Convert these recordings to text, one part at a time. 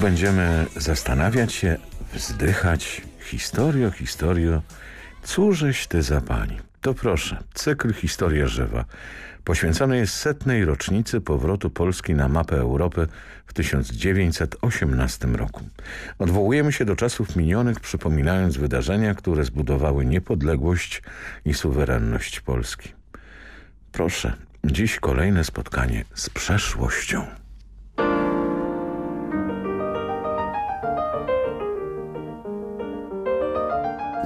Będziemy zastanawiać się, wzdychać, historio, historio, cóżeś ty za pani. To proszę, cykl Historia Żywa poświęcony jest setnej rocznicy powrotu Polski na mapę Europy w 1918 roku. Odwołujemy się do czasów minionych, przypominając wydarzenia, które zbudowały niepodległość i suwerenność Polski. Proszę, dziś kolejne spotkanie z przeszłością.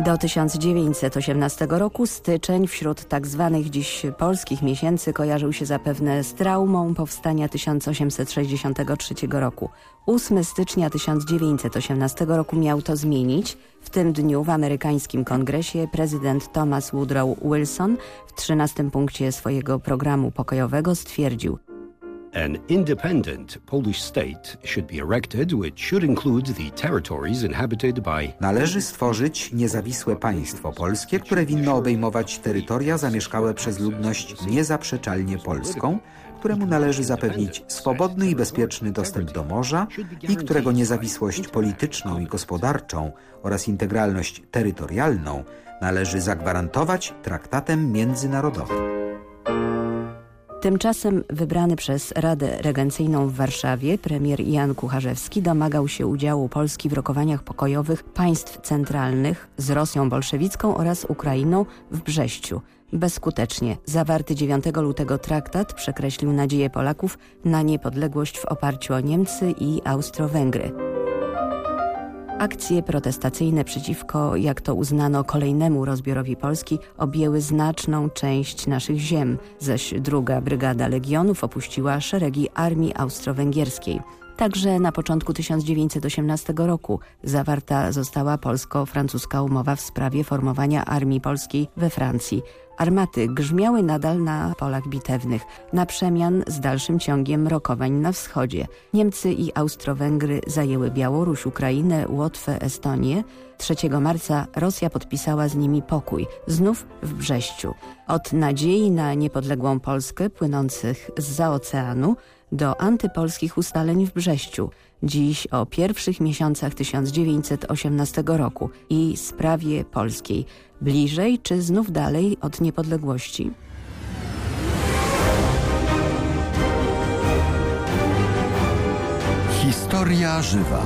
Do 1918 roku styczeń wśród tak zwanych dziś polskich miesięcy kojarzył się zapewne z traumą powstania 1863 roku. 8 stycznia 1918 roku miał to zmienić. W tym dniu w amerykańskim kongresie prezydent Thomas Woodrow Wilson w 13 punkcie swojego programu pokojowego stwierdził – An independent Polish state should be erected which should include the territories inhabited by Należy stworzyć niezawisłe państwo polskie, które winno obejmować terytoria zamieszkałe przez ludność niezaprzeczalnie polską, któremu należy zapewnić swobodny i bezpieczny dostęp do morza i którego niezawisłość polityczną i gospodarczą oraz integralność terytorialną należy zagwarantować traktatem międzynarodowym. Tymczasem wybrany przez Radę Regencyjną w Warszawie premier Jan Kucharzewski domagał się udziału Polski w rokowaniach pokojowych państw centralnych z Rosją bolszewicką oraz Ukrainą w Brześciu. Bezskutecznie zawarty 9 lutego traktat przekreślił nadzieję Polaków na niepodległość w oparciu o Niemcy i Austro-Węgry. Akcje protestacyjne przeciwko, jak to uznano, kolejnemu rozbiorowi Polski objęły znaczną część naszych ziem, zaś druga brygada legionów opuściła szeregi armii austro-węgierskiej. Także na początku 1918 roku zawarta została polsko-francuska umowa w sprawie formowania armii polskiej we Francji. Armaty grzmiały nadal na polach bitewnych, na przemian z dalszym ciągiem rokowań na wschodzie. Niemcy i Austro-Węgry zajęły Białoruś, Ukrainę, Łotwę, Estonię. 3 marca Rosja podpisała z nimi pokój, znów w Brześciu. Od nadziei na niepodległą Polskę płynących z za oceanu do antypolskich ustaleń w Brześciu, dziś o pierwszych miesiącach 1918 roku i sprawie polskiej. Bliżej czy znów dalej od niepodległości? Historia żywa.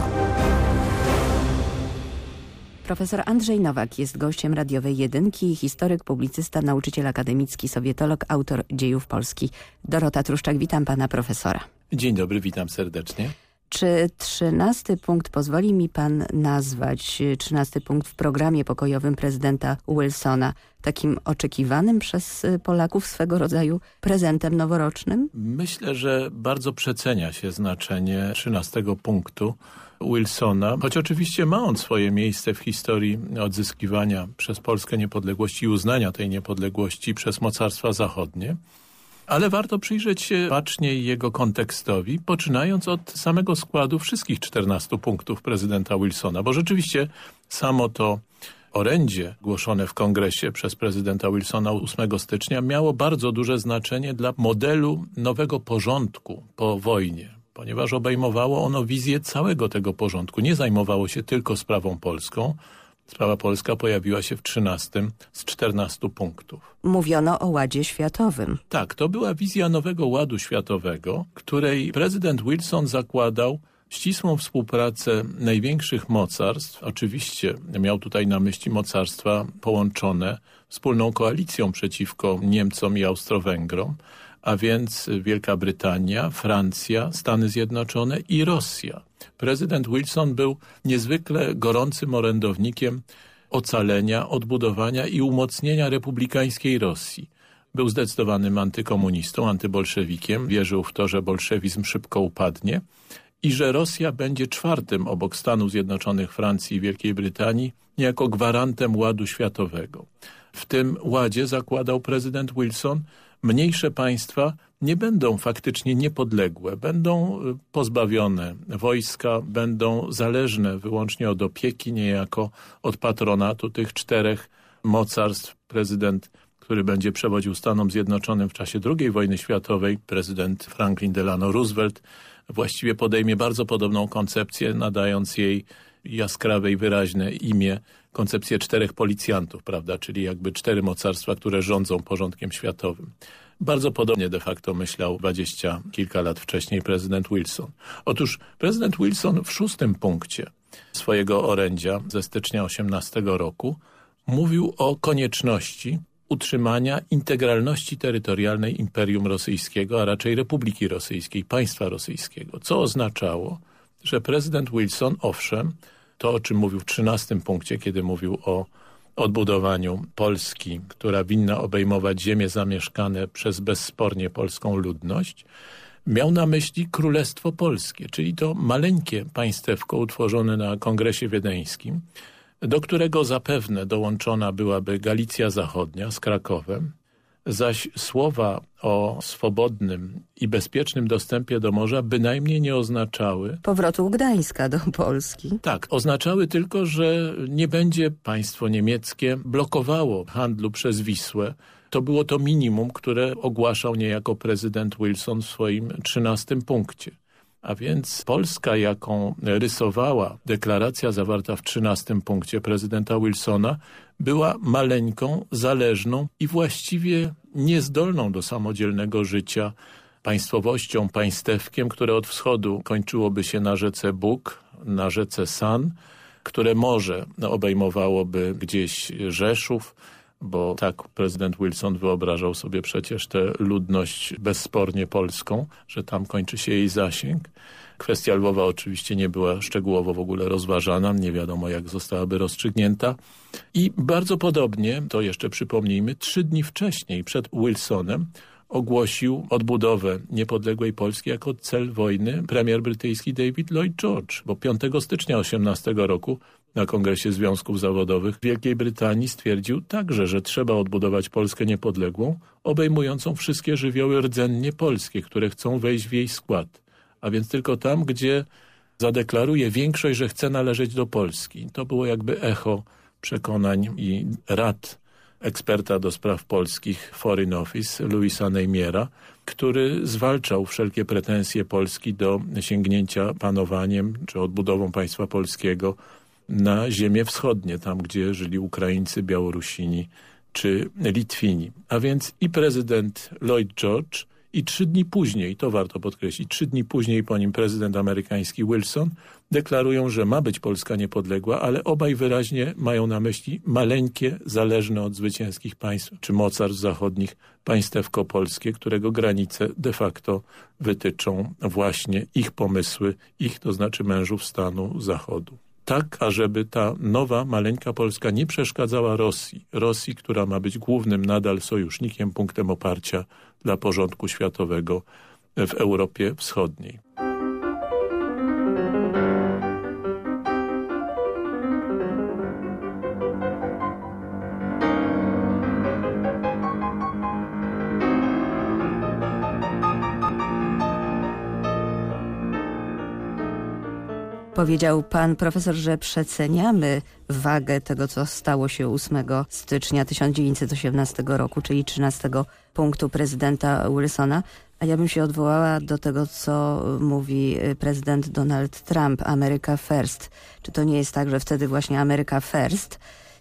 Profesor Andrzej Nowak jest gościem radiowej jedynki, historyk, publicysta, nauczyciel akademicki, sowietolog, autor dziejów Polski. Dorota Truszczak, witam pana profesora. Dzień dobry, witam serdecznie. Czy trzynasty punkt pozwoli mi pan nazwać, trzynasty punkt w programie pokojowym prezydenta Wilsona, takim oczekiwanym przez Polaków swego rodzaju prezentem noworocznym? Myślę, że bardzo przecenia się znaczenie trzynastego punktu Wilsona, choć oczywiście ma on swoje miejsce w historii odzyskiwania przez Polskę niepodległości i uznania tej niepodległości przez mocarstwa zachodnie. Ale warto przyjrzeć się baczniej jego kontekstowi, poczynając od samego składu wszystkich 14 punktów prezydenta Wilsona, bo rzeczywiście samo to orędzie głoszone w kongresie przez prezydenta Wilsona 8 stycznia miało bardzo duże znaczenie dla modelu nowego porządku po wojnie, ponieważ obejmowało ono wizję całego tego porządku. Nie zajmowało się tylko sprawą polską, Sprawa polska pojawiła się w 13 z 14 punktów. Mówiono o ładzie światowym. Tak, to była wizja nowego ładu światowego, której prezydent Wilson zakładał ścisłą współpracę największych mocarstw. Oczywiście miał tutaj na myśli mocarstwa połączone wspólną koalicją przeciwko Niemcom i Austro-Węgrom, a więc Wielka Brytania, Francja, Stany Zjednoczone i Rosja. Prezydent Wilson był niezwykle gorącym orędownikiem ocalenia, odbudowania i umocnienia republikańskiej Rosji. Był zdecydowanym antykomunistą, antybolszewikiem, wierzył w to, że bolszewizm szybko upadnie i że Rosja będzie czwartym obok Stanów Zjednoczonych, Francji i Wielkiej Brytanii niejako gwarantem ładu światowego. W tym ładzie zakładał prezydent Wilson mniejsze państwa nie będą faktycznie niepodległe, będą y, pozbawione wojska, będą zależne wyłącznie od opieki, niejako od patronatu tych czterech mocarstw. Prezydent, który będzie przewodził Stanom Zjednoczonym w czasie II wojny światowej, prezydent Franklin Delano Roosevelt, właściwie podejmie bardzo podobną koncepcję, nadając jej jaskrawe i wyraźne imię, koncepcję czterech policjantów, prawda, czyli jakby cztery mocarstwa, które rządzą porządkiem światowym. Bardzo podobnie de facto myślał dwadzieścia kilka lat wcześniej prezydent Wilson. Otóż prezydent Wilson w szóstym punkcie swojego orędzia ze stycznia 18 roku mówił o konieczności utrzymania integralności terytorialnej Imperium Rosyjskiego, a raczej Republiki Rosyjskiej, państwa rosyjskiego, co oznaczało, że prezydent Wilson, owszem, to o czym mówił w trzynastym punkcie, kiedy mówił o odbudowaniu Polski, która winna obejmować ziemie zamieszkane przez bezspornie polską ludność, miał na myśli Królestwo Polskie, czyli to maleńkie państewko utworzone na Kongresie Wiedeńskim, do którego zapewne dołączona byłaby Galicja Zachodnia z Krakowem, zaś słowa o swobodnym i bezpiecznym dostępie do morza bynajmniej nie oznaczały... Powrotu Gdańska do Polski. Tak, oznaczały tylko, że nie będzie państwo niemieckie blokowało handlu przez Wisłę. To było to minimum, które ogłaszał niejako prezydent Wilson w swoim trzynastym punkcie. A więc Polska, jaką rysowała deklaracja zawarta w trzynastym punkcie prezydenta Wilsona, była maleńką, zależną i właściwie niezdolną do samodzielnego życia państwowością, państewkiem, które od wschodu kończyłoby się na rzece Bóg, na rzece San, które może obejmowałoby gdzieś Rzeszów, bo tak prezydent Wilson wyobrażał sobie przecież tę ludność bezspornie polską, że tam kończy się jej zasięg. Kwestia Lwowa oczywiście nie była szczegółowo w ogóle rozważana, nie wiadomo jak zostałaby rozstrzygnięta. I bardzo podobnie, to jeszcze przypomnijmy, trzy dni wcześniej przed Wilsonem ogłosił odbudowę niepodległej Polski jako cel wojny premier brytyjski David Lloyd George, bo 5 stycznia 18 roku na Kongresie Związków Zawodowych Wielkiej Brytanii stwierdził także, że trzeba odbudować Polskę niepodległą, obejmującą wszystkie żywioły rdzennie polskie, które chcą wejść w jej skład. A więc tylko tam, gdzie zadeklaruje większość, że chce należeć do Polski. To było jakby echo przekonań i rad eksperta do spraw polskich Foreign Office, Louisa Neymiera, który zwalczał wszelkie pretensje Polski do sięgnięcia panowaniem czy odbudową państwa polskiego na ziemie wschodnie, tam gdzie żyli Ukraińcy, Białorusini czy Litwini. A więc i prezydent Lloyd George i trzy dni później, to warto podkreślić, trzy dni później po nim prezydent amerykański Wilson deklarują, że ma być Polska niepodległa, ale obaj wyraźnie mają na myśli maleńkie, zależne od zwycięskich państw czy mocarstw zachodnich państewko polskie, którego granice de facto wytyczą właśnie ich pomysły, ich to znaczy mężów stanu zachodu tak, ażeby ta nowa, maleńka Polska nie przeszkadzała Rosji. Rosji, która ma być głównym nadal sojusznikiem, punktem oparcia dla porządku światowego w Europie Wschodniej. Powiedział pan profesor, że przeceniamy wagę tego, co stało się 8 stycznia 1918 roku, czyli 13 punktu prezydenta Wilsona. A ja bym się odwołała do tego, co mówi prezydent Donald Trump, America First. Czy to nie jest tak, że wtedy właśnie America First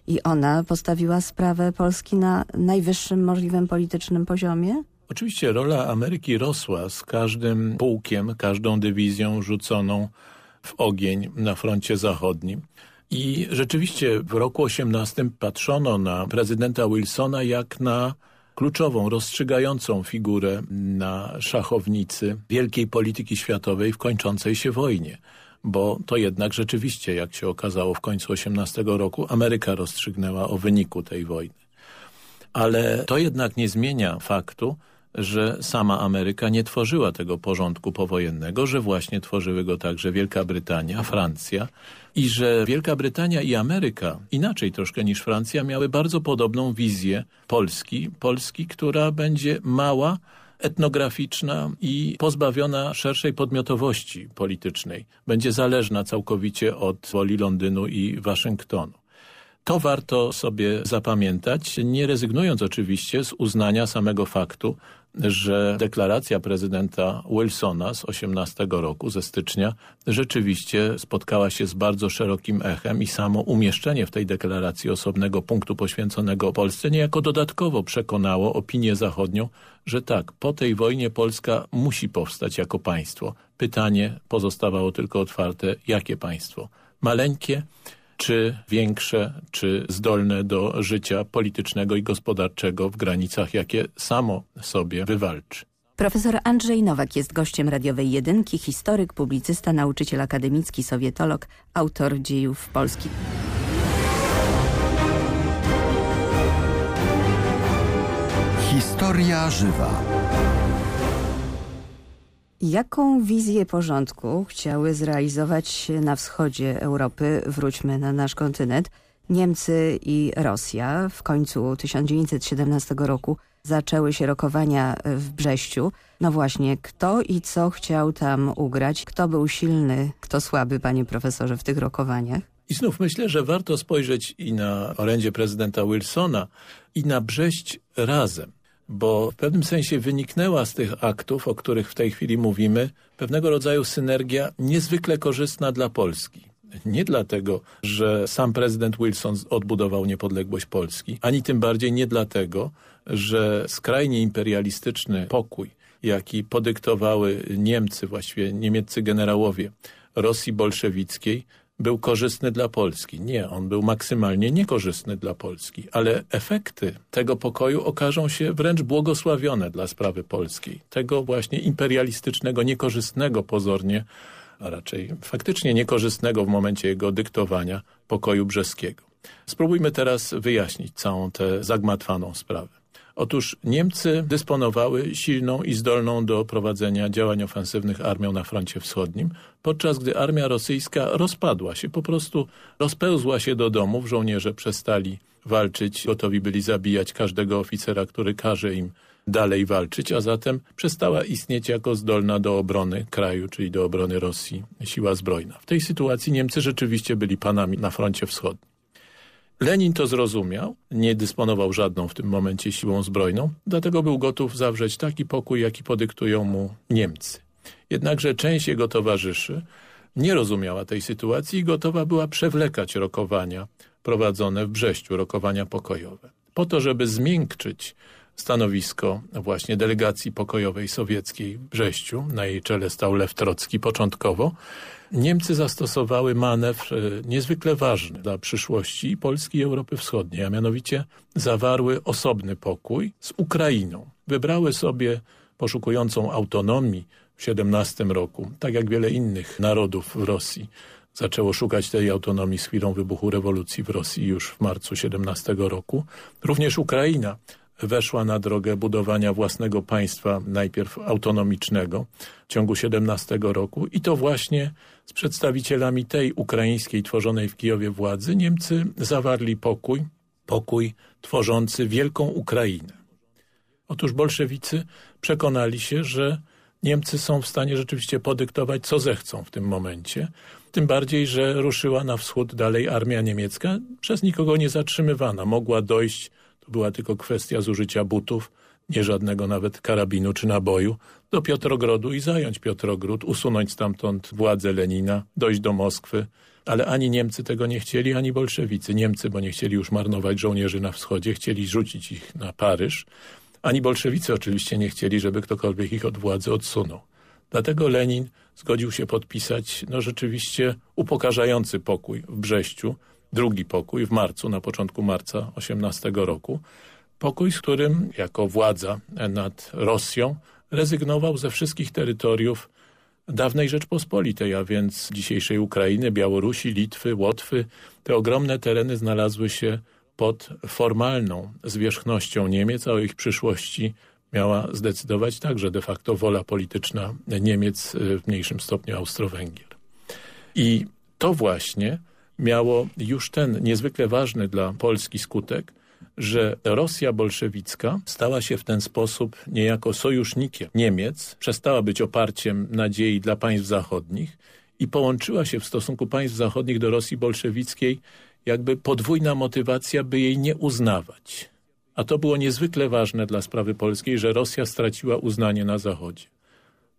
i ona postawiła sprawę Polski na najwyższym możliwym politycznym poziomie? Oczywiście rola Ameryki rosła z każdym pułkiem, każdą dywizją rzuconą w ogień na froncie zachodnim. I rzeczywiście w roku 18 patrzono na prezydenta Wilsona jak na kluczową, rozstrzygającą figurę na szachownicy wielkiej polityki światowej w kończącej się wojnie. Bo to jednak rzeczywiście, jak się okazało w końcu 18 roku, Ameryka rozstrzygnęła o wyniku tej wojny. Ale to jednak nie zmienia faktu, że sama Ameryka nie tworzyła tego porządku powojennego, że właśnie tworzyły go także Wielka Brytania, Francja i że Wielka Brytania i Ameryka, inaczej troszkę niż Francja, miały bardzo podobną wizję Polski, Polski, która będzie mała, etnograficzna i pozbawiona szerszej podmiotowości politycznej. Będzie zależna całkowicie od woli Londynu i Waszyngtonu. To warto sobie zapamiętać, nie rezygnując oczywiście z uznania samego faktu, że deklaracja prezydenta Wilsona z 18 roku, ze stycznia, rzeczywiście spotkała się z bardzo szerokim echem i samo umieszczenie w tej deklaracji osobnego punktu poświęconego Polsce niejako dodatkowo przekonało opinię zachodnią, że tak, po tej wojnie Polska musi powstać jako państwo. Pytanie pozostawało tylko otwarte, jakie państwo? Maleńkie, czy większe, czy zdolne do życia politycznego i gospodarczego w granicach, jakie samo sobie wywalczy. Profesor Andrzej Nowak jest gościem radiowej jedynki, historyk, publicysta, nauczyciel akademicki, sowietolog, autor dziejów polskich. Historia żywa. Jaką wizję porządku chciały zrealizować na wschodzie Europy, wróćmy na nasz kontynent, Niemcy i Rosja? W końcu 1917 roku zaczęły się rokowania w Brześciu. No właśnie, kto i co chciał tam ugrać? Kto był silny, kto słaby, panie profesorze, w tych rokowaniach? I znów myślę, że warto spojrzeć i na orędzie prezydenta Wilsona i na Brześć razem bo w pewnym sensie wyniknęła z tych aktów, o których w tej chwili mówimy, pewnego rodzaju synergia niezwykle korzystna dla Polski. Nie dlatego, że sam prezydent Wilson odbudował niepodległość Polski, ani tym bardziej nie dlatego, że skrajnie imperialistyczny pokój, jaki podyktowały Niemcy, właściwie niemieccy generałowie Rosji bolszewickiej, był korzystny dla Polski. Nie, on był maksymalnie niekorzystny dla Polski, ale efekty tego pokoju okażą się wręcz błogosławione dla sprawy polskiej. Tego właśnie imperialistycznego, niekorzystnego pozornie, a raczej faktycznie niekorzystnego w momencie jego dyktowania pokoju brzeskiego. Spróbujmy teraz wyjaśnić całą tę zagmatwaną sprawę. Otóż Niemcy dysponowały silną i zdolną do prowadzenia działań ofensywnych armią na froncie wschodnim, podczas gdy armia rosyjska rozpadła się, po prostu rozpełzła się do domów, żołnierze przestali walczyć, gotowi byli zabijać każdego oficera, który każe im dalej walczyć, a zatem przestała istnieć jako zdolna do obrony kraju, czyli do obrony Rosji siła zbrojna. W tej sytuacji Niemcy rzeczywiście byli panami na froncie wschodnim. Lenin to zrozumiał, nie dysponował żadną w tym momencie siłą zbrojną, dlatego był gotów zawrzeć taki pokój, jaki podyktują mu Niemcy. Jednakże część jego towarzyszy nie rozumiała tej sytuacji i gotowa była przewlekać rokowania prowadzone w Brześciu, rokowania pokojowe. Po to, żeby zmiękczyć stanowisko właśnie delegacji pokojowej sowieckiej w Brześciu, na jej czele stał Lew Trocki początkowo, Niemcy zastosowały manewr e, niezwykle ważny dla przyszłości Polski i Europy Wschodniej, a mianowicie zawarły osobny pokój z Ukrainą. Wybrały sobie poszukującą autonomii w 17 roku, tak jak wiele innych narodów w Rosji, zaczęło szukać tej autonomii z chwilą wybuchu rewolucji w Rosji już w marcu 17 roku. Również Ukraina weszła na drogę budowania własnego państwa, najpierw autonomicznego, w ciągu 17 roku i to właśnie z przedstawicielami tej ukraińskiej tworzonej w Kijowie władzy Niemcy zawarli pokój, pokój tworzący wielką Ukrainę. Otóż bolszewicy przekonali się, że Niemcy są w stanie rzeczywiście podyktować, co zechcą w tym momencie. Tym bardziej, że ruszyła na wschód dalej armia niemiecka, przez nikogo nie zatrzymywana. Mogła dojść to była tylko kwestia zużycia butów, nie żadnego nawet karabinu czy naboju, do Piotrogrodu i zająć Piotrogród, usunąć stamtąd władzę Lenina, dojść do Moskwy. Ale ani Niemcy tego nie chcieli, ani bolszewicy. Niemcy, bo nie chcieli już marnować żołnierzy na wschodzie, chcieli rzucić ich na Paryż. Ani bolszewicy oczywiście nie chcieli, żeby ktokolwiek ich od władzy odsunął. Dlatego Lenin zgodził się podpisać no rzeczywiście upokarzający pokój w Brześciu, drugi pokój w marcu, na początku marca 18 roku. Pokój, z którym jako władza nad Rosją rezygnował ze wszystkich terytoriów dawnej Rzeczpospolitej, a więc dzisiejszej Ukrainy, Białorusi, Litwy, Łotwy. Te ogromne tereny znalazły się pod formalną zwierzchnością Niemiec, a o ich przyszłości miała zdecydować także de facto wola polityczna Niemiec, w mniejszym stopniu Austro-Węgier. I to właśnie miało już ten niezwykle ważny dla Polski skutek, że Rosja bolszewicka stała się w ten sposób niejako sojusznikiem Niemiec, przestała być oparciem nadziei dla państw zachodnich i połączyła się w stosunku państw zachodnich do Rosji bolszewickiej jakby podwójna motywacja, by jej nie uznawać. A to było niezwykle ważne dla sprawy polskiej, że Rosja straciła uznanie na Zachodzie.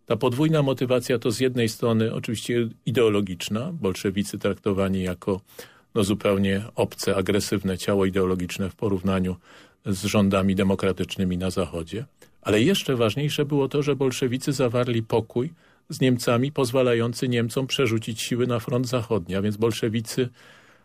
Ta podwójna motywacja to z jednej strony oczywiście ideologiczna, bolszewicy traktowani jako no, zupełnie obce, agresywne ciało ideologiczne w porównaniu z rządami demokratycznymi na Zachodzie. Ale jeszcze ważniejsze było to, że bolszewicy zawarli pokój z Niemcami, pozwalający Niemcom przerzucić siły na front zachodni, a więc bolszewicy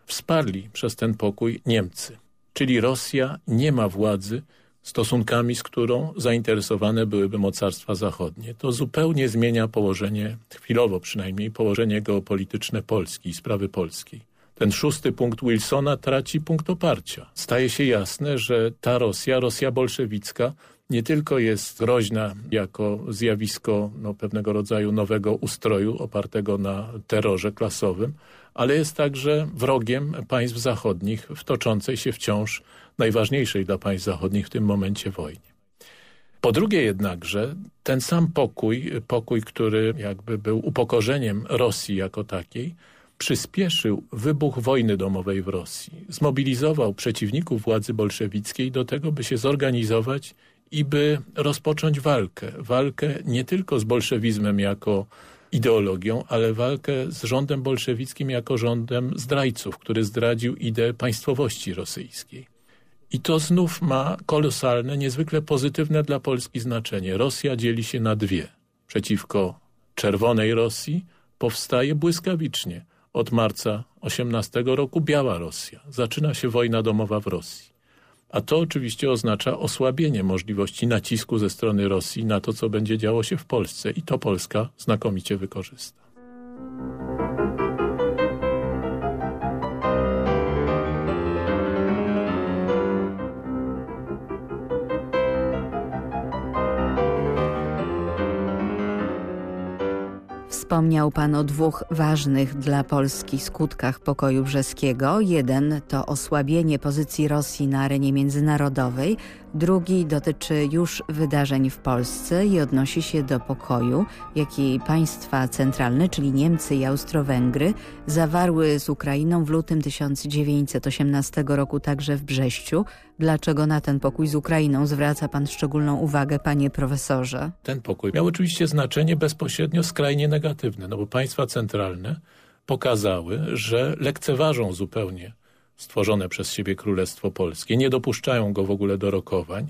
wsparli przez ten pokój Niemcy. Czyli Rosja nie ma władzy stosunkami, z którą zainteresowane byłyby mocarstwa zachodnie. To zupełnie zmienia położenie, chwilowo przynajmniej, położenie geopolityczne Polski i sprawy polskiej. Ten szósty punkt Wilsona traci punkt oparcia. Staje się jasne, że ta Rosja, Rosja bolszewicka, nie tylko jest groźna jako zjawisko no, pewnego rodzaju nowego ustroju opartego na terrorze klasowym, ale jest także wrogiem państw zachodnich w toczącej się wciąż najważniejszej dla państw zachodnich w tym momencie wojnie. Po drugie jednakże ten sam pokój, pokój, który jakby był upokorzeniem Rosji jako takiej, przyspieszył wybuch wojny domowej w Rosji. Zmobilizował przeciwników władzy bolszewickiej do tego, by się zorganizować i by rozpocząć walkę. Walkę nie tylko z bolszewizmem jako ideologią, ale walkę z rządem bolszewickim jako rządem zdrajców, który zdradził ideę państwowości rosyjskiej. I to znów ma kolosalne, niezwykle pozytywne dla Polski znaczenie. Rosja dzieli się na dwie. Przeciwko czerwonej Rosji powstaje błyskawicznie. Od marca 18 roku Biała Rosja. Zaczyna się wojna domowa w Rosji. A to oczywiście oznacza osłabienie możliwości nacisku ze strony Rosji na to, co będzie działo się w Polsce. I to Polska znakomicie wykorzysta. Wspomniał Pan o dwóch ważnych dla Polski skutkach pokoju brzeskiego. Jeden to osłabienie pozycji Rosji na arenie międzynarodowej, drugi dotyczy już wydarzeń w Polsce i odnosi się do pokoju, jaki państwa centralne, czyli Niemcy i Austro-Węgry, zawarły z Ukrainą w lutym 1918 roku także w Brześciu. Dlaczego na ten pokój z Ukrainą zwraca Pan szczególną uwagę, panie profesorze? Ten pokój miał oczywiście znaczenie bezpośrednio skrajnie negatywne, no bo państwa centralne pokazały, że lekceważą zupełnie stworzone przez siebie Królestwo Polskie. Nie dopuszczają go w ogóle do rokowań,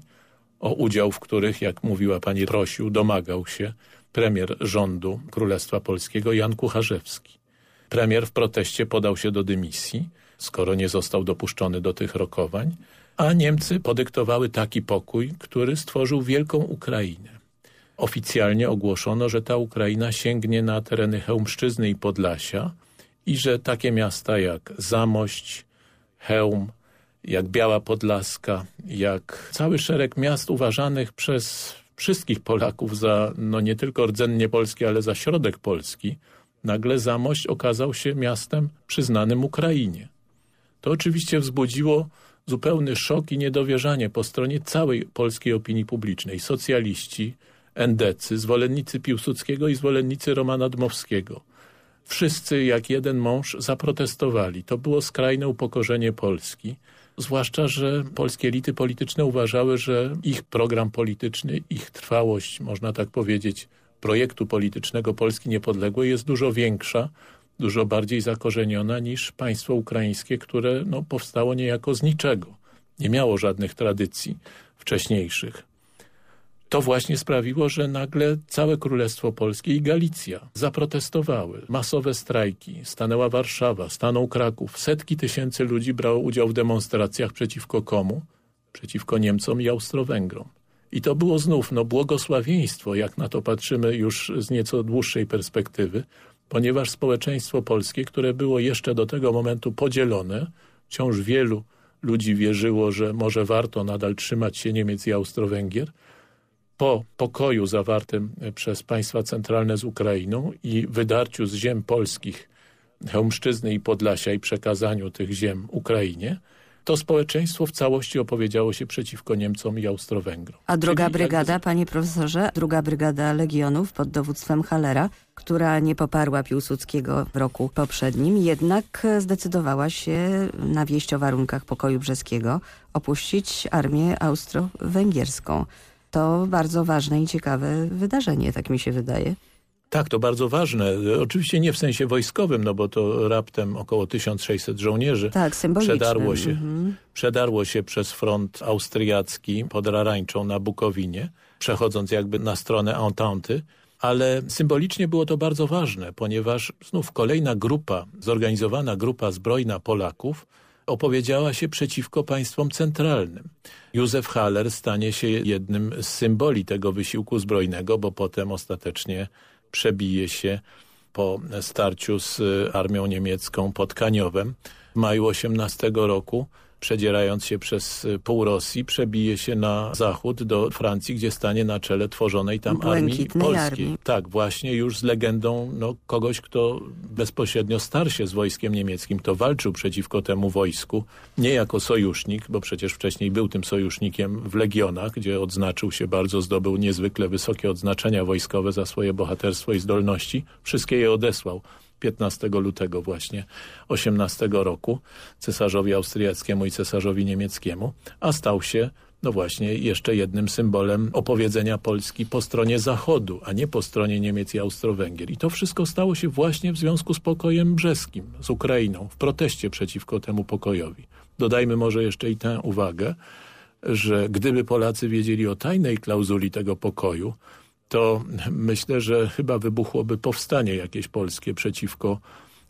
o udział w których, jak mówiła pani, prosił, domagał się premier rządu Królestwa Polskiego Jan Kucharzewski. Premier w proteście podał się do dymisji, skoro nie został dopuszczony do tych rokowań, a Niemcy podyktowały taki pokój, który stworzył wielką Ukrainę. Oficjalnie ogłoszono, że ta Ukraina sięgnie na tereny Chełmszczyzny i Podlasia i że takie miasta jak Zamość, Hełm, jak Biała Podlaska, jak cały szereg miast uważanych przez wszystkich Polaków za no nie tylko rdzennie Polski, ale za środek Polski, nagle Zamość okazał się miastem przyznanym Ukrainie. To oczywiście wzbudziło zupełny szok i niedowierzanie po stronie całej polskiej opinii publicznej. Socjaliści, endecy, zwolennicy Piłsudskiego i zwolennicy Romana Dmowskiego. Wszyscy jak jeden mąż zaprotestowali. To było skrajne upokorzenie Polski. Zwłaszcza, że polskie elity polityczne uważały, że ich program polityczny, ich trwałość, można tak powiedzieć, projektu politycznego Polski Niepodległej jest dużo większa, dużo bardziej zakorzeniona niż państwo ukraińskie, które no, powstało niejako z niczego. Nie miało żadnych tradycji wcześniejszych to właśnie sprawiło, że nagle całe Królestwo Polskie i Galicja zaprotestowały. Masowe strajki, stanęła Warszawa, stanął Kraków. Setki tysięcy ludzi brało udział w demonstracjach przeciwko komu? Przeciwko Niemcom i Austro-Węgrom. I to było znów no, błogosławieństwo, jak na to patrzymy już z nieco dłuższej perspektywy, ponieważ społeczeństwo polskie, które było jeszcze do tego momentu podzielone, wciąż wielu ludzi wierzyło, że może warto nadal trzymać się Niemiec i Austro-Węgier, po pokoju zawartym przez państwa centralne z Ukrainą i wydarciu z ziem polskich Chełmszczyzny i Podlasia i przekazaniu tych ziem Ukrainie, to społeczeństwo w całości opowiedziało się przeciwko Niemcom i Austro-Węgrom. A druga Czyli brygada, jakby- panie profesorze, druga brygada Legionów pod dowództwem Hallera, która nie poparła Piłsudskiego w roku poprzednim, jednak zdecydowała się na wieść o warunkach pokoju brzeskiego opuścić armię austro-węgierską. To bardzo ważne i ciekawe wydarzenie, tak mi się wydaje. Tak, to bardzo ważne. Oczywiście nie w sensie wojskowym, no bo to raptem około 1600 żołnierzy Tak, przedarło się, Mhm. przedarło się przez front austriacki pod Rarańczą na Bukowinie, przechodząc jakby na stronę Entente. Ale symbolicznie było to bardzo ważne, ponieważ znów kolejna grupa, zorganizowana grupa zbrojna Polaków opowiedziała się przeciwko państwom centralnym. Józef Haller stanie się jednym z symboli tego wysiłku zbrojnego, bo potem ostatecznie przebije się po starciu z y, armią niemiecką pod Kaniowem w maju 18 roku, przedzierając się przez y, pół Rosji, przebije się na zachód do Francji, gdzie stanie na czele tworzonej tam armii Błękitnej polskiej. armii. Tak, właśnie już z legendą no, kogoś, kto bezpośrednio starł się z wojskiem niemieckim, to walczył przeciwko temu wojsku, nie jako sojusznik, bo przecież wcześniej był tym sojusznikiem w Legionach, gdzie odznaczył się bardzo, zdobył niezwykle wysokie odznaczenia wojskowe za swoje bohaterstwo i zdolności. Wszystkie je odesłał 15 lutego właśnie 18 roku cesarzowi austriackiemu i cesarzowi niemieckiemu, a stał się no właśnie jeszcze jednym symbolem opowiedzenia Polski po stronie Zachodu, a nie po stronie Niemiec i Austro-Węgier. I to wszystko stało się właśnie w związku z pokojem brzeskim, z Ukrainą, w proteście przeciwko temu pokojowi. Dodajmy może jeszcze i tę uwagę, że gdyby Polacy wiedzieli o tajnej klauzuli tego pokoju, to myślę, że chyba wybuchłoby powstanie jakieś polskie przeciwko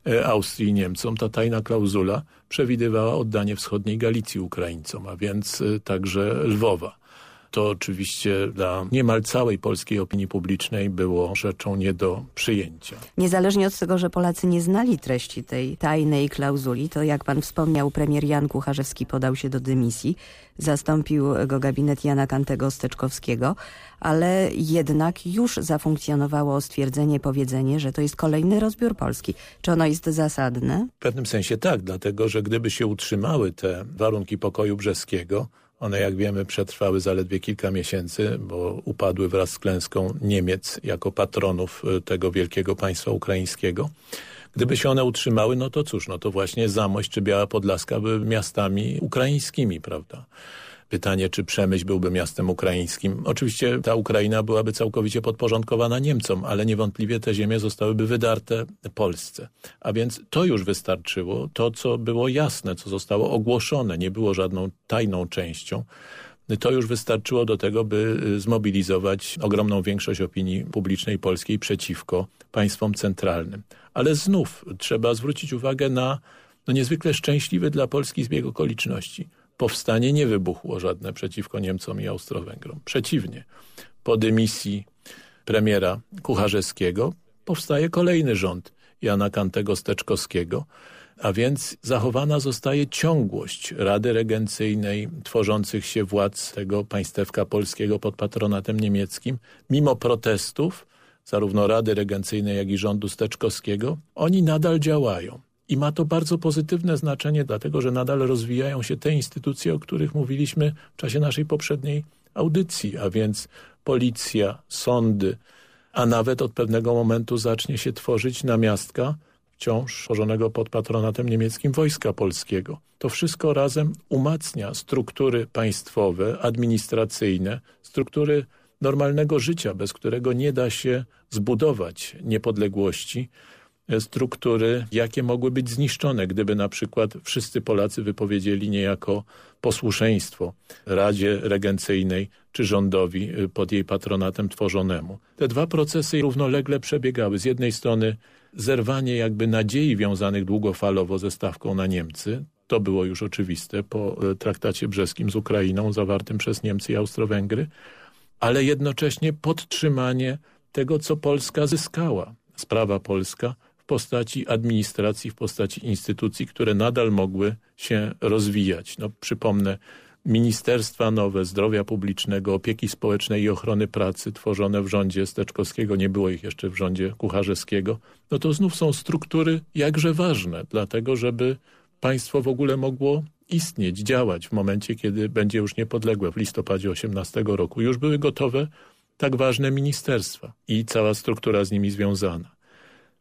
e, Austrii i Niemcom. Ta tajna klauzula przewidywała oddanie wschodniej Galicji Ukraińcom, a więc e, także Lwowa. To oczywiście dla niemal całej polskiej opinii publicznej było rzeczą nie do przyjęcia. Niezależnie od tego, że Polacy nie znali treści tej tajnej klauzuli, to jak pan wspomniał, premier Jan Kucharzewski podał się do dymisji. Zastąpił go gabinet Jana Kantego Steczkowskiego, ale jednak już zafunkcjonowało stwierdzenie, powiedzenie, że to jest kolejny rozbiór Polski. Czy ono jest zasadne? W pewnym sensie tak, dlatego że gdyby się utrzymały te warunki pokoju brzeskiego, one jak wiemy przetrwały zaledwie kilka miesięcy, bo upadły wraz z klęską Niemiec jako patronów y, tego wielkiego państwa ukraińskiego. Gdyby się one utrzymały, no to cóż, no to właśnie Zamość czy Biała Podlaska były miastami ukraińskimi, prawda? Pytanie, czy Przemyśl byłby miastem ukraińskim. Oczywiście ta Ukraina byłaby całkowicie podporządkowana Niemcom, ale niewątpliwie te ziemie zostałyby wydarte Polsce. A więc to już wystarczyło. To, co było jasne, co zostało ogłoszone, nie było żadną tajną częścią, to już wystarczyło do tego, by zmobilizować ogromną większość opinii publicznej polskiej przeciwko państwom centralnym. Ale znów trzeba zwrócić uwagę na no, niezwykle szczęśliwy dla Polski zbieg okoliczności. Powstanie nie wybuchło żadne przeciwko Niemcom i Austro-Węgrom. Przeciwnie, po dymisji premiera Kucharzewskiego powstaje kolejny rząd Jana Kantego Steczkowskiego, a więc zachowana zostaje ciągłość Rady Regencyjnej tworzących się władz tego państewka polskiego pod patronatem niemieckim. Mimo protestów zarówno Rady Regencyjnej, jak i rządu Steczkowskiego, oni nadal działają. I ma to bardzo pozytywne znaczenie, dlatego że nadal rozwijają się te instytucje, o których mówiliśmy w czasie naszej poprzedniej audycji, a więc policja, sądy, a nawet od pewnego momentu zacznie się tworzyć namiastka wciąż tworzonego pod patronatem niemieckim Wojska Polskiego. To wszystko razem umacnia struktury państwowe, administracyjne, struktury normalnego życia, bez którego nie da się zbudować niepodległości, struktury, jakie mogły być zniszczone, gdyby na przykład wszyscy Polacy wypowiedzieli niejako posłuszeństwo Radzie Regencyjnej czy rządowi pod jej patronatem tworzonemu. Te dwa procesy równolegle przebiegały. Z jednej strony zerwanie jakby nadziei wiązanych długofalowo ze stawką na Niemcy, to było już oczywiste po traktacie brzeskim z Ukrainą zawartym przez Niemcy i Austro-Węgry, ale jednocześnie podtrzymanie tego, co Polska zyskała. Sprawa polska postaci administracji, w postaci instytucji, które nadal mogły się rozwijać. No, przypomnę, ministerstwa nowe, zdrowia publicznego, opieki społecznej i ochrony pracy tworzone w rządzie Steczkowskiego, nie było ich jeszcze w rządzie Kucharzewskiego, no to znów są struktury jakże ważne, dlatego żeby państwo w ogóle mogło istnieć, działać w momencie, kiedy będzie już niepodległe w listopadzie 18 roku. Już były gotowe tak ważne ministerstwa i cała struktura z nimi związana.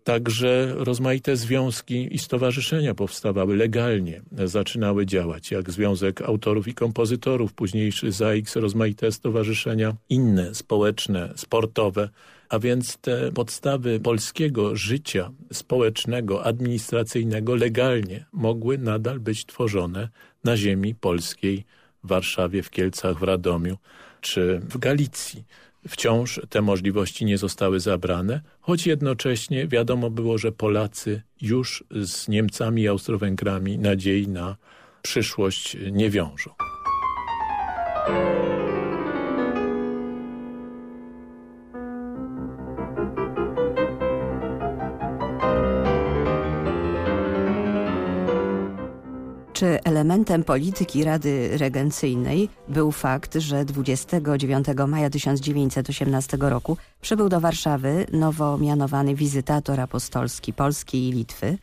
Także rozmaite związki i stowarzyszenia powstawały legalnie, zaczynały działać, jak Związek Autorów i Kompozytorów, późniejszy ZAIKS, rozmaite stowarzyszenia inne, społeczne, sportowe, a więc te podstawy polskiego życia społecznego, administracyjnego legalnie mogły nadal być tworzone na ziemi polskiej, w Warszawie, w Kielcach, w Radomiu czy w Galicji. Wciąż te możliwości nie zostały zabrane, choć jednocześnie wiadomo było, że Polacy już z Niemcami i Austro-Węgrami nadziei na przyszłość nie wiążą. Elementem polityki Rady Regencyjnej był fakt, że 29 maja 1918 roku przybył do Warszawy nowo mianowany wizytator apostolski Polski i Litwy,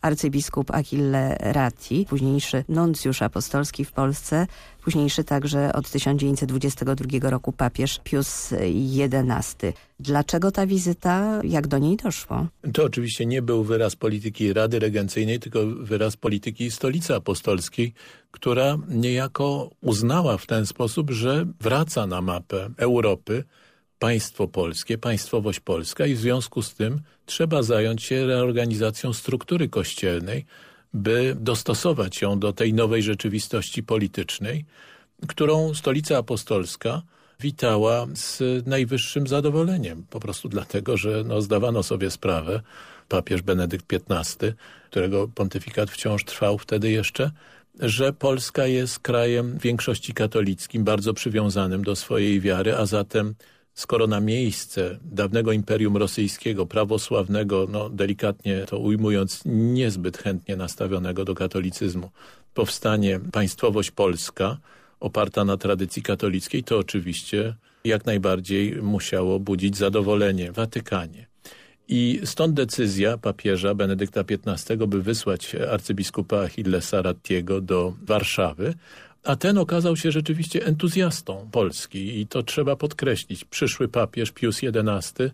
arcybiskup Achille Ratti, późniejszy nuncjusz apostolski w Polsce, późniejszy także od 1922 roku papież Pius XI. Dlaczego ta wizyta? Jak do niej doszło? To oczywiście nie był wyraz polityki Rady Regencyjnej, tylko wyraz polityki Stolicy Apostolskiej, która niejako uznała w ten sposób, że wraca na mapę Europy państwo polskie, państwowość polska i w związku z tym trzeba zająć się reorganizacją struktury kościelnej, by dostosować ją do tej nowej rzeczywistości politycznej, którą Stolica Apostolska witała z najwyższym zadowoleniem. Po prostu dlatego, że no, zdawano sobie sprawę, papież Benedykt XV, którego pontyfikat wciąż trwał wtedy jeszcze, że Polska jest krajem większości katolickim, bardzo przywiązanym do swojej wiary, a zatem skoro na miejsce dawnego Imperium Rosyjskiego, prawosławnego, no delikatnie to ujmując, niezbyt chętnie nastawionego do katolicyzmu, powstanie państwowość polska oparta na tradycji katolickiej, to oczywiście jak najbardziej musiało budzić zadowolenie Watykanie. I stąd decyzja papieża Benedykta XV, by wysłać arcybiskupa Achillesa Rattiego do Warszawy, a ten okazał się rzeczywiście entuzjastą Polski i to trzeba podkreślić. Przyszły papież Pius XI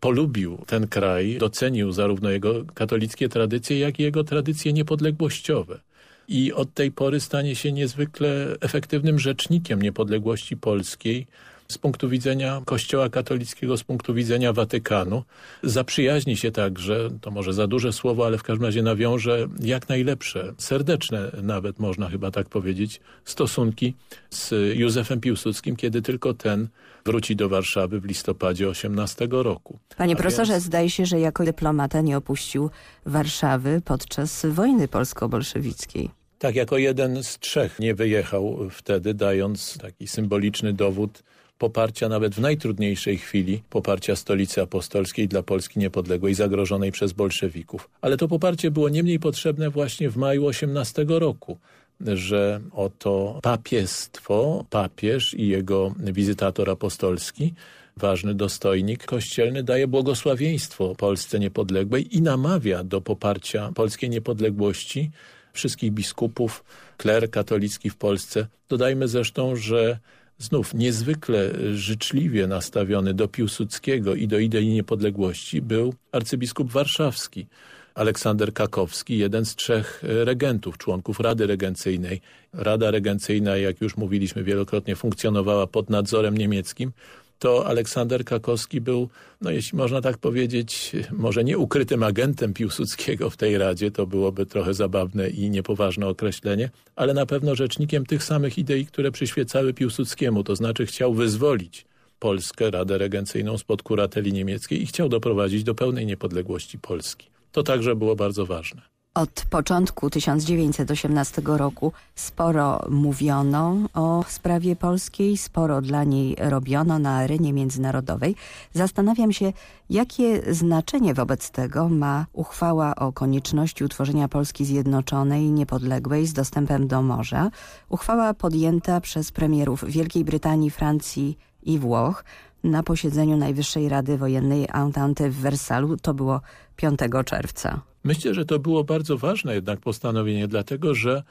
polubił ten kraj, docenił zarówno jego katolickie tradycje, jak i jego tradycje niepodległościowe. I od tej pory stanie się niezwykle efektywnym rzecznikiem niepodległości polskiej, z punktu widzenia Kościoła katolickiego, z punktu widzenia Watykanu. Zaprzyjaźni się także, to może za duże słowo, ale w każdym razie nawiąże jak najlepsze, serdeczne nawet można chyba tak powiedzieć, stosunki z Józefem Piłsudskim, kiedy tylko ten wróci do Warszawy w listopadzie 18 roku. Panie A profesorze, więc... zdaje się, że jako dyplomata nie opuścił Warszawy podczas wojny polsko-bolszewickiej. Tak, jako jeden z trzech nie wyjechał wtedy, dając taki symboliczny dowód poparcia nawet w najtrudniejszej chwili, poparcia stolicy apostolskiej dla Polski niepodległej zagrożonej przez bolszewików. Ale to poparcie było nie mniej potrzebne właśnie w maju 18 roku że oto papiestwo, papież i jego wizytator apostolski ważny dostojnik kościelny daje błogosławieństwo Polsce niepodległej i namawia do poparcia polskiej niepodległości wszystkich biskupów, kler katolicki w Polsce. Dodajmy zresztą, że znów niezwykle życzliwie nastawiony do Piłsudskiego i do idei niepodległości był arcybiskup warszawski, Aleksander Kakowski, jeden z trzech regentów, członków Rady Regencyjnej. Rada Regencyjna, jak już mówiliśmy wielokrotnie, funkcjonowała pod nadzorem niemieckim to Aleksander Kakowski był, no jeśli można tak powiedzieć, może nie ukrytym agentem Piłsudskiego w tej Radzie, to byłoby trochę zabawne i niepoważne określenie, ale na pewno rzecznikiem tych samych idei, które przyświecały Piłsudskiemu, to znaczy chciał wyzwolić Polskę, Radę Regencyjną spod kurateli niemieckiej i chciał doprowadzić do pełnej niepodległości Polski. To także było bardzo ważne. Od początku 1918 roku sporo mówiono o sprawie polskiej, sporo dla niej robiono na arenie międzynarodowej. Zastanawiam się, jakie znaczenie wobec tego ma uchwała o konieczności utworzenia Polski Zjednoczonej, niepodległej z dostępem do morza. Uchwała podjęta przez premierów Wielkiej Brytanii, Francji i Włoch na posiedzeniu Najwyższej Rady Wojennej Entente w Wersalu. To było 5 czerwca. Myślę, że to było bardzo ważne jednak postanowienie, dlatego że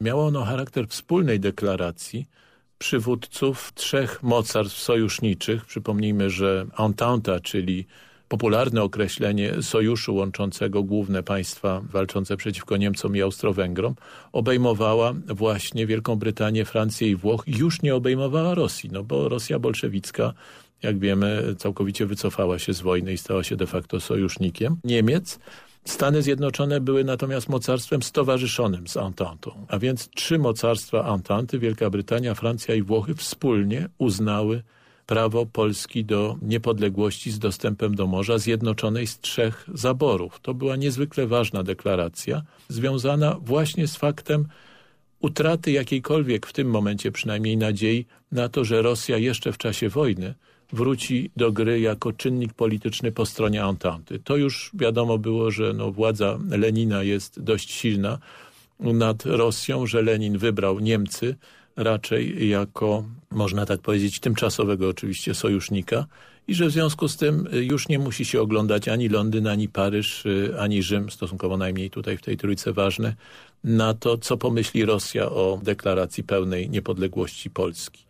Miało ono charakter wspólnej deklaracji przywódców trzech mocarstw sojuszniczych. Przypomnijmy, że Entente, czyli popularne określenie sojuszu łączącego główne państwa walczące przeciwko Niemcom i Austro-Węgrom, obejmowała właśnie Wielką Brytanię, Francję i Włoch. Już nie obejmowała Rosji, no bo Rosja bolszewicka jak wiemy, całkowicie wycofała się z wojny i stała się de facto sojusznikiem Niemiec. Stany Zjednoczone były natomiast mocarstwem stowarzyszonym z Ententą, a więc trzy mocarstwa Ententy, Wielka Brytania, Francja i Włochy wspólnie uznały prawo Polski do niepodległości z dostępem do morza zjednoczonej z trzech zaborów. To była niezwykle ważna deklaracja, związana właśnie z faktem utraty jakiejkolwiek w tym momencie przynajmniej nadziei na to, że Rosja jeszcze w czasie wojny wróci do gry jako czynnik polityczny po stronie Ententy. To już wiadomo było, że no, władza Lenina jest dość silna nad Rosją, że Lenin wybrał Niemcy raczej jako, można tak powiedzieć, tymczasowego oczywiście sojusznika i że w związku z tym już nie musi się oglądać ani Londyn, ani Paryż, ani Rzym, stosunkowo najmniej tutaj w tej trójce ważne, na to, co pomyśli Rosja o deklaracji pełnej niepodległości Polski.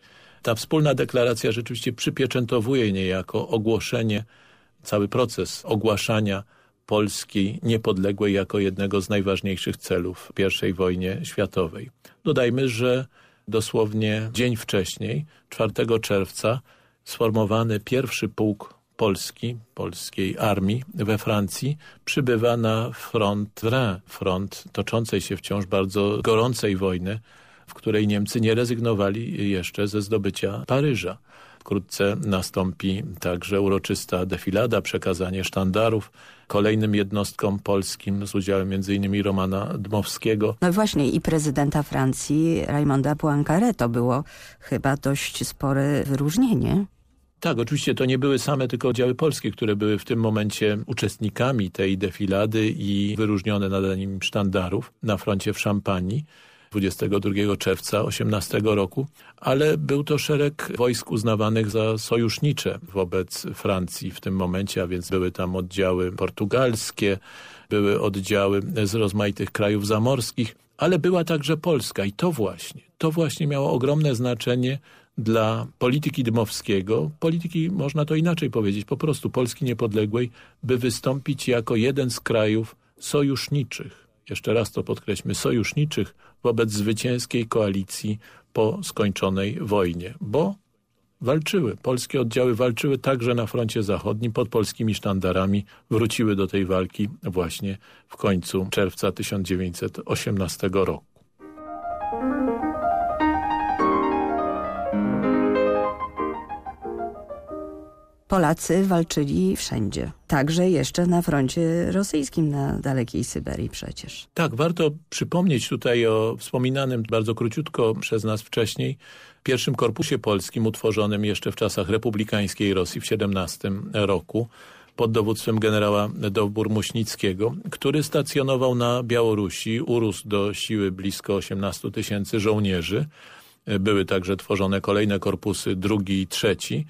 Ta wspólna deklaracja rzeczywiście przypieczętowuje niejako ogłoszenie, cały proces ogłaszania Polski niepodległej jako jednego z najważniejszych celów I wojnie światowej. Dodajmy, że dosłownie dzień wcześniej, 4 czerwca, sformowany pierwszy pułk Polski, polskiej armii we Francji przybywa na front Rhin, front toczącej się wciąż bardzo gorącej wojny w której Niemcy nie rezygnowali jeszcze ze zdobycia Paryża. Wkrótce nastąpi także uroczysta defilada, przekazanie sztandarów kolejnym jednostkom polskim z udziałem m.in. Romana Dmowskiego. No właśnie i prezydenta Francji Raymonda Poincaré to było chyba dość spore wyróżnienie. Tak, oczywiście to nie były same tylko oddziały polskie, które były w tym momencie uczestnikami tej defilady i wyróżnione nadaniem sztandarów na froncie w Szampanii. 22 czerwca 18 roku, ale był to szereg wojsk uznawanych za sojusznicze wobec Francji w tym momencie, a więc były tam oddziały portugalskie, były oddziały z rozmaitych krajów zamorskich, ale była także Polska i to właśnie, to właśnie miało ogromne znaczenie dla polityki Dmowskiego, polityki, można to inaczej powiedzieć, po prostu Polski niepodległej, by wystąpić jako jeden z krajów sojuszniczych jeszcze raz to podkreślmy, sojuszniczych wobec zwycięskiej koalicji po skończonej wojnie, bo walczyły. Polskie oddziały walczyły także na froncie zachodnim pod polskimi sztandarami. Wróciły do tej walki właśnie w końcu czerwca 1918 roku. Polacy walczyli wszędzie. Także jeszcze na froncie rosyjskim, na dalekiej Syberii przecież. Tak, warto przypomnieć tutaj o wspominanym bardzo króciutko przez nas wcześniej pierwszym korpusie polskim utworzonym jeszcze w czasach republikańskiej Rosji w 17 roku pod dowództwem generała Dowbór-Muśnickiego, który stacjonował na Białorusi, urósł do siły blisko 18 tysięcy żołnierzy. Były także tworzone kolejne korpusy, drugi i trzeci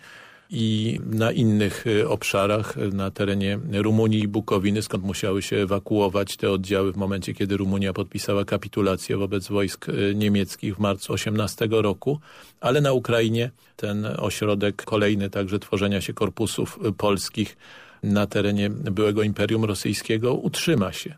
i na innych y, obszarach y, na terenie Rumunii i Bukowiny, skąd musiały się ewakuować te oddziały w momencie, kiedy Rumunia podpisała kapitulację wobec wojsk y, niemieckich w marcu 18 roku, ale na Ukrainie ten ośrodek kolejny także tworzenia się korpusów polskich na terenie byłego Imperium Rosyjskiego utrzyma się.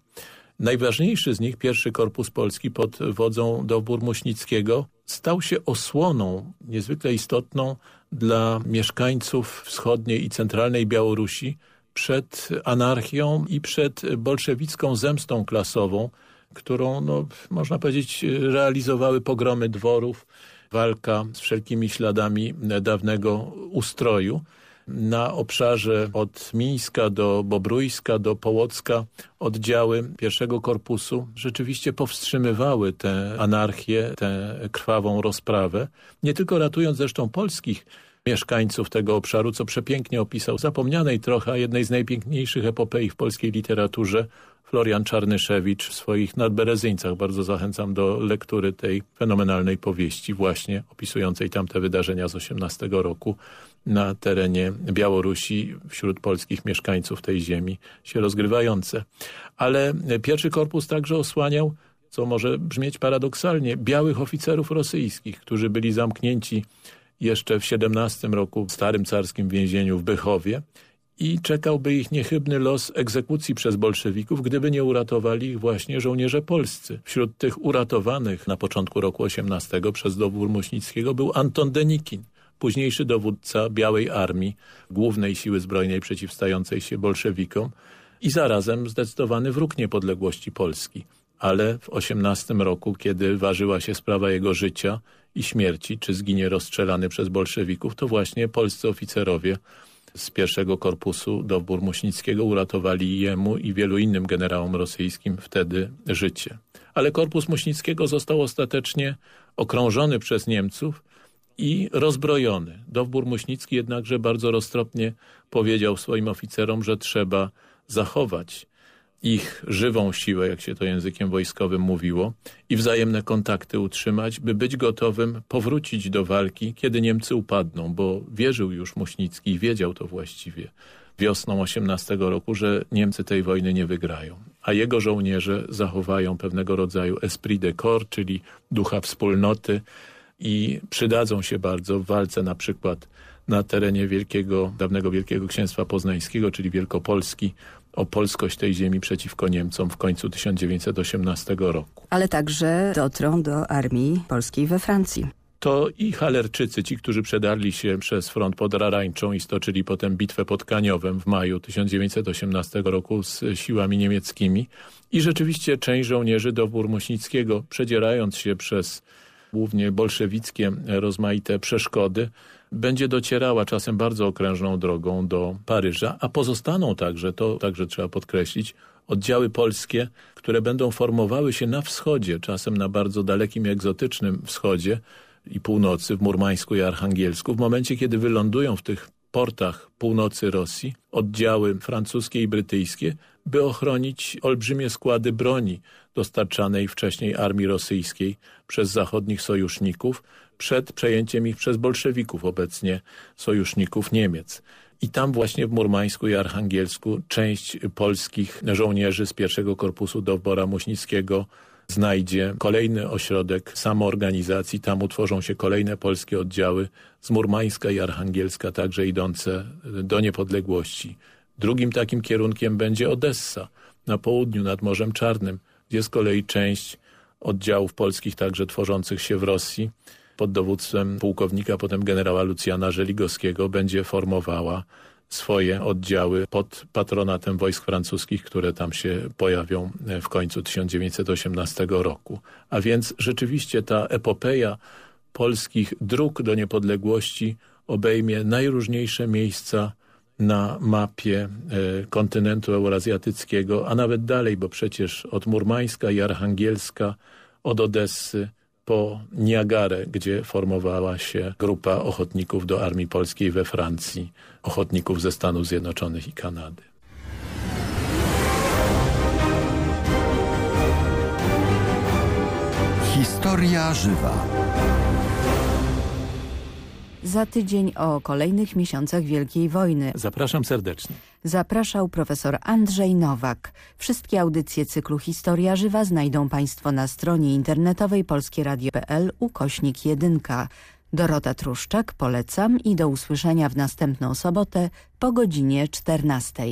Najważniejszy z nich, pierwszy Korpus Polski pod wodzą Dowbór Muśnickiego, stał się osłoną niezwykle istotną dla mieszkańców wschodniej i centralnej Białorusi przed anarchią i przed bolszewicką zemstą klasową, którą, no, można powiedzieć, realizowały pogromy dworów, walka z wszelkimi śladami dawnego ustroju na obszarze od Mińska do Bobrójska, do Połocka oddziały pierwszego korpusu rzeczywiście powstrzymywały tę anarchię, tę krwawą rozprawę, nie tylko ratując zresztą polskich mieszkańców tego obszaru, co przepięknie opisał zapomnianej trochę jednej z najpiękniejszych epopei w polskiej literaturze Florian Czarnyszewicz w swoich nadberezyńcach. Bardzo zachęcam do lektury tej fenomenalnej powieści właśnie opisującej tamte wydarzenia z 18 roku na terenie Białorusi wśród polskich mieszkańców tej ziemi się rozgrywające. Ale pierwszy korpus także osłaniał co może brzmieć paradoksalnie, białych oficerów rosyjskich, którzy byli zamknięci jeszcze w 17 roku w starym carskim więzieniu w Bychowie i czekałby ich niechybny los egzekucji przez bolszewików, gdyby nie uratowali ich właśnie żołnierze polscy. Wśród tych uratowanych na początku roku 18 przez dowór Muśnickiego był Anton Denikin, późniejszy dowódca Białej Armii, głównej siły zbrojnej przeciwstającej się bolszewikom i zarazem zdecydowany wróg niepodległości Polski. Ale w 18 roku, kiedy ważyła się sprawa jego życia i śmierci, czy zginie rozstrzelany przez bolszewików, to właśnie polscy oficerowie z pierwszego korpusu dowór Muśnickiego uratowali jemu i wielu innym generałom rosyjskim wtedy życie. Ale korpus Muśnickiego został ostatecznie okrążony przez Niemców i rozbrojony. Dowbór Muśnicki jednakże bardzo roztropnie powiedział swoim oficerom, że trzeba zachować ich żywą siłę, jak się to językiem wojskowym mówiło, i wzajemne kontakty utrzymać, by być gotowym powrócić do walki, kiedy Niemcy upadną, bo wierzył już Muśnicki i wiedział to właściwie wiosną 18 roku, że Niemcy tej wojny nie wygrają, a jego żołnierze zachowają pewnego rodzaju esprit de corps, czyli ducha wspólnoty i przydadzą się bardzo w walce na przykład na terenie wielkiego, dawnego Wielkiego Księstwa Poznańskiego, czyli Wielkopolski, o polskość tej ziemi przeciwko Niemcom w końcu 1918 roku. Ale także dotrą do armii polskiej we Francji. To i Halerczycy, ci, którzy przedarli się przez front pod Rarańczą i stoczyli potem bitwę pod Kaniowem w maju 1918 roku z siłami niemieckimi i rzeczywiście część żołnierzy dowór Muśnickiego, przedzierając się przez głównie bolszewickie rozmaite przeszkody, będzie docierała czasem bardzo okrężną drogą do Paryża, a pozostaną także, to także trzeba podkreślić, oddziały polskie, które będą formowały się na wschodzie, czasem na bardzo dalekim egzotycznym wschodzie i północy, w Murmańsku i Archangelsku, w momencie, kiedy wylądują w tych portach północy Rosji, oddziały francuskie i brytyjskie, by ochronić olbrzymie składy broni dostarczanej wcześniej armii rosyjskiej przez zachodnich sojuszników, przed przejęciem ich przez bolszewików, obecnie sojuszników Niemiec. I tam właśnie w Murmańsku i Archangelsku część polskich żołnierzy z pierwszego korpusu Dowbora Muśnickiego znajdzie kolejny ośrodek samoorganizacji. Tam utworzą się kolejne polskie oddziały z Murmańska i Archangielska, także idące do niepodległości. Drugim takim kierunkiem będzie Odessa na południu nad Morzem Czarnym, gdzie z kolei część oddziałów polskich także tworzących się w Rosji pod dowództwem pułkownika, potem generała Lucjana Żeligowskiego będzie formowała swoje oddziały pod patronatem wojsk francuskich, które tam się pojawią w końcu 1918 roku. A więc rzeczywiście ta epopeja polskich dróg do niepodległości obejmie najróżniejsze miejsca na mapie e, kontynentu eurazjatyckiego, a nawet dalej, bo przecież od Murmańska i Archangielska, od Odessy po Niagarę, gdzie formowała się grupa ochotników do Armii Polskiej we Francji, ochotników ze Stanów Zjednoczonych i Kanady. Historia żywa. Za tydzień o kolejnych miesiącach Wielkiej Wojny. Zapraszam serdecznie. Zapraszał profesor Andrzej Nowak. Wszystkie audycje cyklu Historia Żywa znajdą Państwo na stronie internetowej polskieradio.pl ukośnik 1. Dorota Truszczak polecam i do usłyszenia w następną sobotę po godzinie 14.